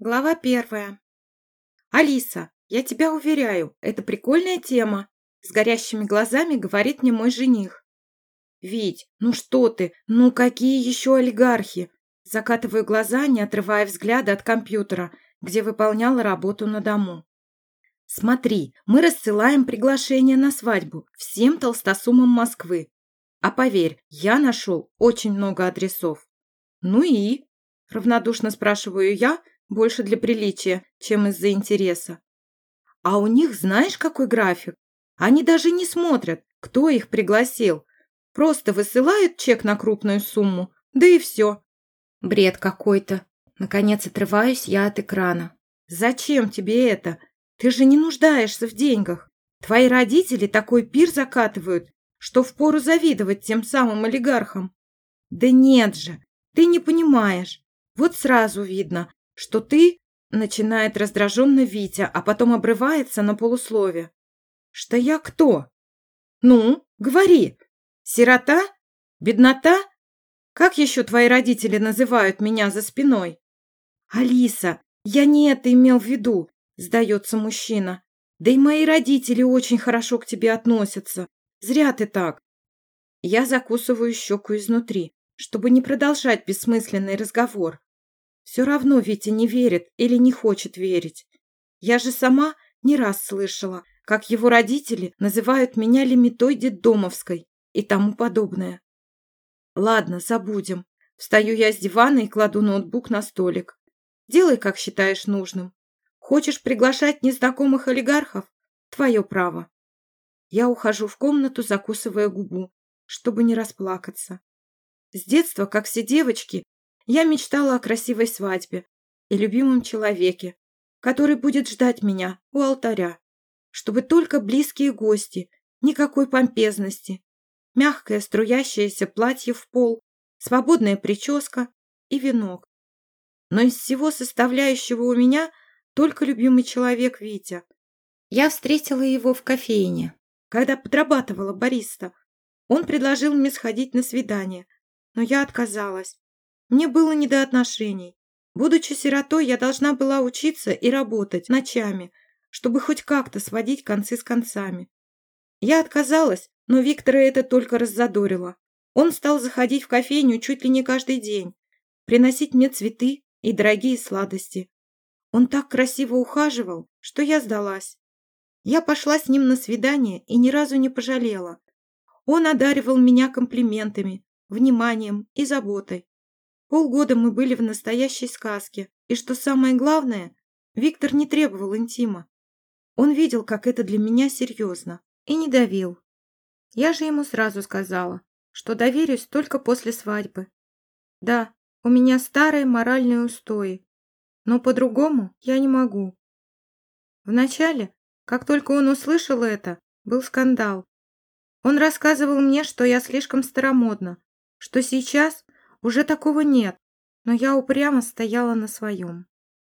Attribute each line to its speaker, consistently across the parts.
Speaker 1: Глава первая. «Алиса, я тебя уверяю, это прикольная тема», с горящими глазами говорит мне мой жених. «Вить, ну что ты, ну какие еще олигархи?» Закатываю глаза, не отрывая взгляда от компьютера, где выполняла работу на дому. «Смотри, мы рассылаем приглашение на свадьбу всем толстосумам Москвы. А поверь, я нашел очень много адресов». «Ну и?» – равнодушно спрашиваю я – больше для приличия, чем из-за интереса. А у них знаешь, какой график? Они даже не смотрят, кто их пригласил. Просто высылают чек на крупную сумму, да и все. Бред какой-то. Наконец отрываюсь я от экрана. Зачем тебе это? Ты же не нуждаешься в деньгах. Твои родители такой пир закатывают, что впору завидовать тем самым олигархам. Да нет же, ты не понимаешь. Вот сразу видно, что ты начинает раздраженно Витя, а потом обрывается на полуслове. Что я кто? Ну, говори. Сирота? Беднота? Как еще твои родители называют меня за спиной? Алиса, я не это имел в виду, сдается мужчина. Да и мои родители очень хорошо к тебе относятся. Зря ты так. Я закусываю щеку изнутри, чтобы не продолжать бессмысленный разговор. Все равно Витя не верит или не хочет верить. Я же сама не раз слышала, как его родители называют меня лимитой детдомовской и тому подобное. Ладно, забудем. Встаю я с дивана и кладу ноутбук на столик. Делай, как считаешь нужным. Хочешь приглашать незнакомых олигархов? Твое право. Я ухожу в комнату, закусывая губу, чтобы не расплакаться. С детства, как все девочки, я мечтала о красивой свадьбе и любимом человеке, который будет ждать меня у алтаря, чтобы только близкие гости, никакой помпезности, мягкое струящееся платье в пол, свободная прическа и венок. Но из всего составляющего у меня только любимый человек Витя. Я встретила его в кофейне, когда подрабатывала бариста. Он предложил мне сходить на свидание, но я отказалась. Мне было не до отношений. Будучи сиротой, я должна была учиться и работать ночами, чтобы хоть как-то сводить концы с концами. Я отказалась, но Виктора это только раззадорило. Он стал заходить в кофейню чуть ли не каждый день, приносить мне цветы и дорогие сладости. Он так красиво ухаживал, что я сдалась. Я пошла с ним на свидание и ни разу не пожалела. Он одаривал меня комплиментами, вниманием и заботой. Полгода мы были в настоящей сказке, и что самое главное, Виктор не требовал интима. Он видел, как это для меня серьезно, и не давил. Я же ему сразу сказала, что доверюсь только после свадьбы. Да, у меня старые моральные устои, но по-другому я не могу. Вначале, как только он услышал это, был скандал. Он рассказывал мне, что я слишком старомодна, что сейчас уже такого нет, но я упрямо стояла на своем.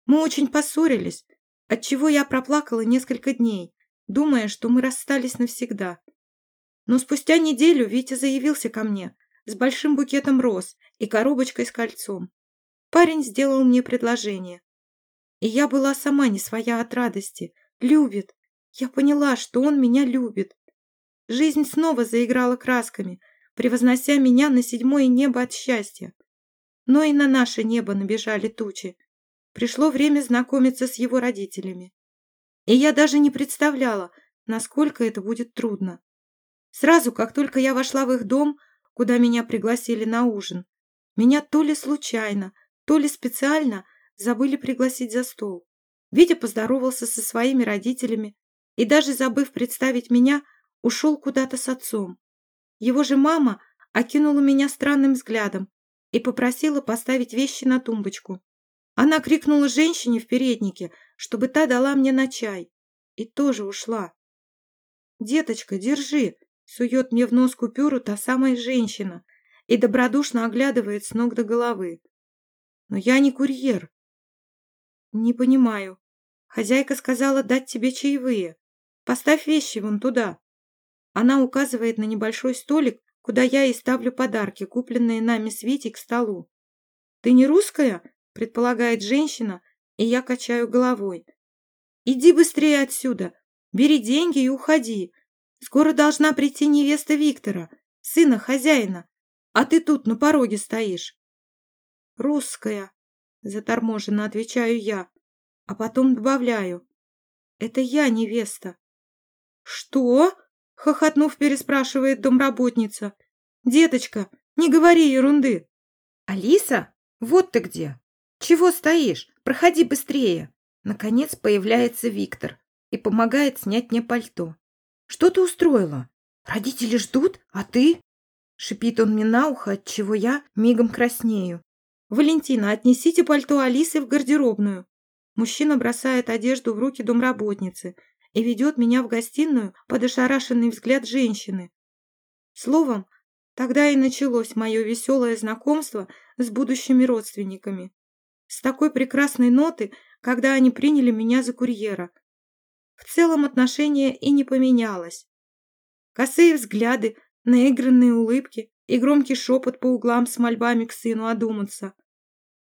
Speaker 1: Мы очень поссорились, отчего я проплакала несколько дней, думая, что мы расстались навсегда. Но спустя неделю Витя заявился ко мне с большим букетом роз и коробочкой с кольцом. Парень сделал мне предложение. И я была сама не своя от радости. Любит. Я поняла, что он меня любит. Жизнь снова заиграла красками – превознося меня на седьмое небо от счастья. Но и на наше небо набежали тучи. Пришло время знакомиться с его родителями. И я даже не представляла, насколько это будет трудно. Сразу, как только я вошла в их дом, куда меня пригласили на ужин, меня то ли случайно, то ли специально забыли пригласить за стол. Витя поздоровался со своими родителями и, даже забыв представить меня, ушел куда-то с отцом. Его же мама окинула меня странным взглядом и попросила поставить вещи на тумбочку. Она крикнула женщине в переднике, чтобы та дала мне на чай, и тоже ушла. «Деточка, держи!» — сует мне в нос купюру та самая женщина и добродушно оглядывает с ног до головы. «Но я не курьер». «Не понимаю. Хозяйка сказала дать тебе чаевые. Поставь вещи вон туда». Она указывает на небольшой столик, куда я и ставлю подарки, купленные нами с Витей к столу. «Ты не русская?» – предполагает женщина, и я качаю головой. Иди быстрее отсюда, бери деньги и уходи. Скоро должна прийти невеста Виктора, сына хозяина, а ты тут на пороге стоишь. Русская, заторможенно отвечаю я, а потом добавляю. Это я невеста. Что? Хохотнув, переспрашивает домработница. Деточка, не говори ерунды. Алиса, вот ты где. Чего стоишь? Проходи быстрее. Наконец появляется Виктор и помогает снять мне пальто. Что ты устроила? Родители ждут, а ты? Шипит он мне на ухо, от чего я мигом краснею. Валентина, отнесите пальто Алисы в гардеробную. Мужчина бросает одежду в руки домработницы и ведет меня в гостиную под ошарашенный взгляд женщины. Словом, тогда и началось мое веселое знакомство с будущими родственниками. С такой прекрасной ноты, когда они приняли меня за курьера. В целом отношение и не поменялось. Косые взгляды, наигранные улыбки и громкий шепот по углам с мольбами к сыну одуматься.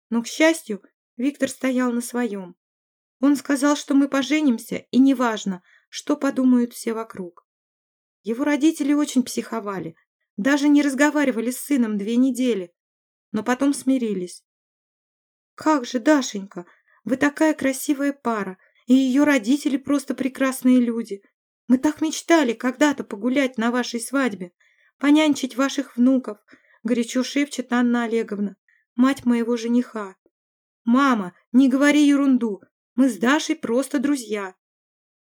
Speaker 1: Но, к счастью, Виктор стоял на своем. Он сказал, что мы поженимся, и неважно, что подумают все вокруг. Его родители очень психовали, даже не разговаривали с сыном две недели, но потом смирились. «Как же, Дашенька, вы такая красивая пара, и ее родители просто прекрасные люди. Мы так мечтали когда-то погулять на вашей свадьбе, понянчить ваших внуков», горячо шепчет Анна Олеговна, мать моего жениха. «Мама, не говори ерунду, мы с Дашей просто друзья.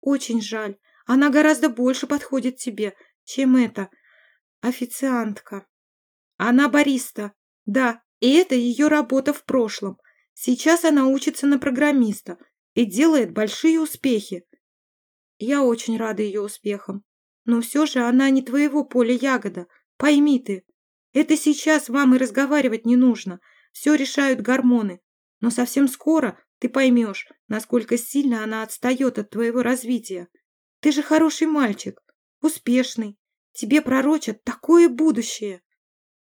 Speaker 1: Очень жаль, она гораздо больше подходит тебе, чем эта официантка. Она бариста, да, и это ее работа в прошлом. Сейчас она учится на программиста и делает большие успехи. Я очень рада ее успехам. Но все же она не твоего поля ягода. Пойми ты. Это сейчас вам и разговаривать не нужно. Все решают гормоны. Но совсем скоро ты поймешь, насколько сильно она отстает от твоего развития. Ты же хороший мальчик, успешный. Тебе пророчат такое будущее.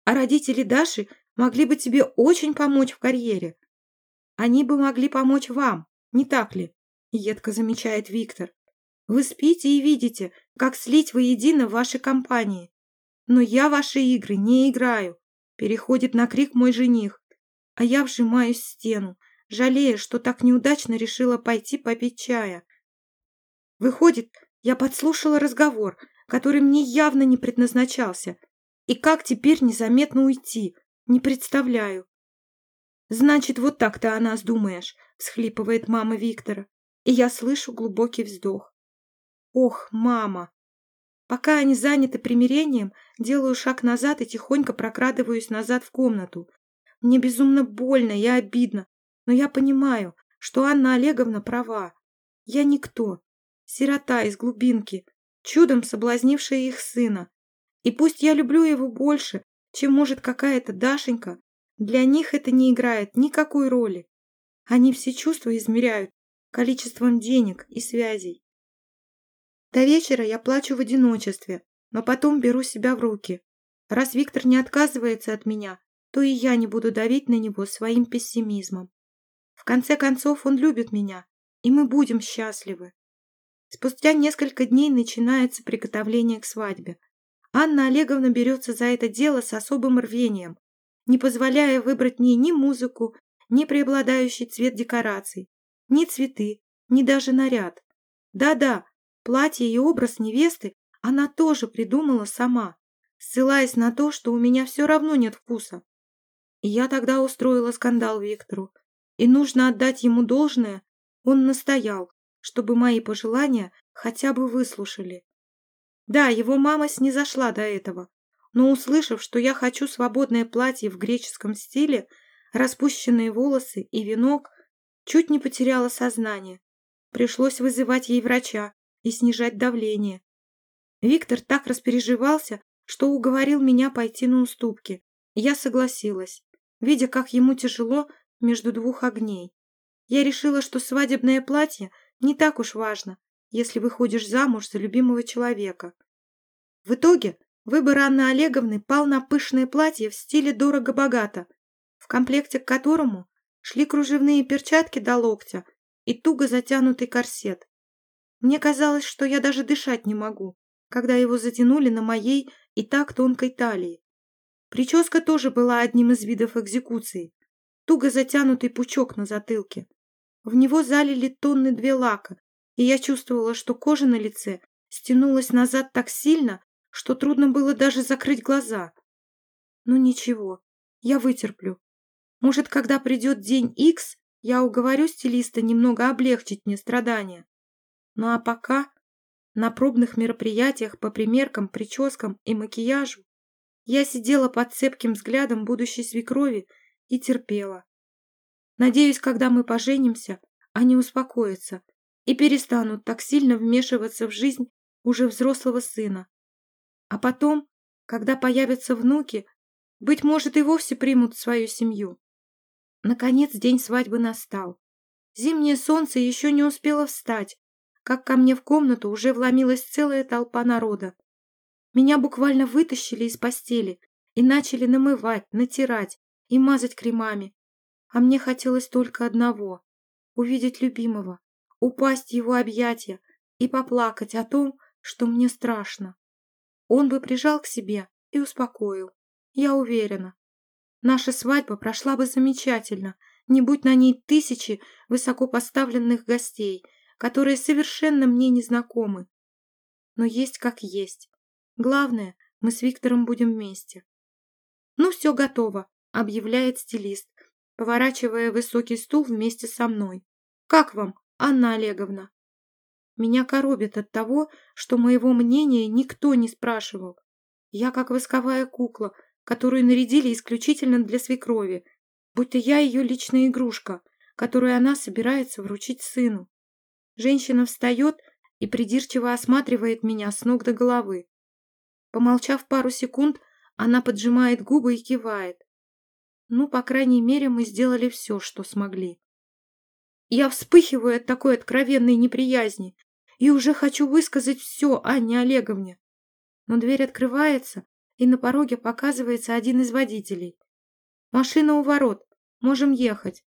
Speaker 1: А родители Даши могли бы тебе очень помочь в карьере. Они бы могли помочь вам, не так ли? Едко замечает Виктор. Вы спите и видите, как слить воедино ваши компании. Но я ваши игры не играю. Переходит на крик мой жених. А я вжимаюсь в стену, жалея, что так неудачно решила пойти попить чая. Выходит, я подслушала разговор, который мне явно не предназначался. И как теперь незаметно уйти, не представляю. «Значит, вот так ты о нас думаешь», — всхлипывает мама Виктора. И я слышу глубокий вздох. «Ох, мама!» Пока они заняты примирением, делаю шаг назад и тихонько прокрадываюсь назад в комнату. Мне безумно больно и обидно, но я понимаю, что Анна Олеговна права. Я никто, сирота из глубинки, чудом соблазнившая их сына. И пусть я люблю его больше, чем может какая-то Дашенька, для них это не играет никакой роли. Они все чувства измеряют количеством денег и связей. До вечера я плачу в одиночестве, но потом беру себя в руки. Раз Виктор не отказывается от меня, то и я не буду давить на него своим пессимизмом. В конце концов, он любит меня, и мы будем счастливы. Спустя несколько дней начинается приготовление к свадьбе. Анна Олеговна берется за это дело с особым рвением, не позволяя выбрать мне ни музыку, ни преобладающий цвет декораций, ни цветы, ни даже наряд. Да-да, платье и образ невесты она тоже придумала сама, ссылаясь на то, что у меня все равно нет вкуса. И я тогда устроила скандал Виктору, и нужно отдать ему должное, он настоял, чтобы мои пожелания хотя бы выслушали. Да, его мама снизошла до этого, но услышав, что я хочу свободное платье в греческом стиле, распущенные волосы и венок, чуть не потеряла сознание. Пришлось вызывать ей врача и снижать давление. Виктор так распереживался, что уговорил меня пойти на уступки. Я согласилась, видя, как ему тяжело между двух огней. Я решила, что свадебное платье не так уж важно, если выходишь замуж за любимого человека. В итоге выбор Анны Олеговны пал на пышное платье в стиле дорого-богато, в комплекте к которому шли кружевные перчатки до локтя и туго затянутый корсет. Мне казалось, что я даже дышать не могу, когда его затянули на моей и так тонкой талии. Прическа тоже была одним из видов экзекуции. Туго затянутый пучок на затылке. В него залили тонны две лака, и я чувствовала, что кожа на лице стянулась назад так сильно, что трудно было даже закрыть глаза. Ну ничего, я вытерплю. Может, когда придет день Икс, я уговорю стилиста немного облегчить мне страдания. Ну а пока на пробных мероприятиях по примеркам, прическам и макияжу я сидела под цепким взглядом будущей свекрови и терпела. Надеюсь, когда мы поженимся, они успокоятся и перестанут так сильно вмешиваться в жизнь уже взрослого сына. А потом, когда появятся внуки, быть может, и вовсе примут свою семью. Наконец день свадьбы настал. Зимнее солнце еще не успело встать, как ко мне в комнату уже вломилась целая толпа народа. Меня буквально вытащили из постели и начали намывать, натирать и мазать кремами. А мне хотелось только одного — увидеть любимого, упасть в его объятия и поплакать о том, что мне страшно. Он бы прижал к себе и успокоил. Я уверена. Наша свадьба прошла бы замечательно, не будь на ней тысячи высокопоставленных гостей, которые совершенно мне не знакомы. Но есть как есть. Главное, мы с Виктором будем вместе. «Ну, все готово», — объявляет стилист, поворачивая высокий стул вместе со мной. «Как вам, Анна Олеговна?» Меня коробит от того, что моего мнения никто не спрашивал. Я как восковая кукла, которую нарядили исключительно для свекрови, будто я ее личная игрушка, которую она собирается вручить сыну. Женщина встает и придирчиво осматривает меня с ног до головы. Помолчав пару секунд, она поджимает губы и кивает. Ну, по крайней мере, мы сделали все, что смогли. Я вспыхиваю от такой откровенной неприязни и уже хочу высказать все Анне Олеговне. Но дверь открывается, и на пороге показывается один из водителей. «Машина у ворот. Можем ехать».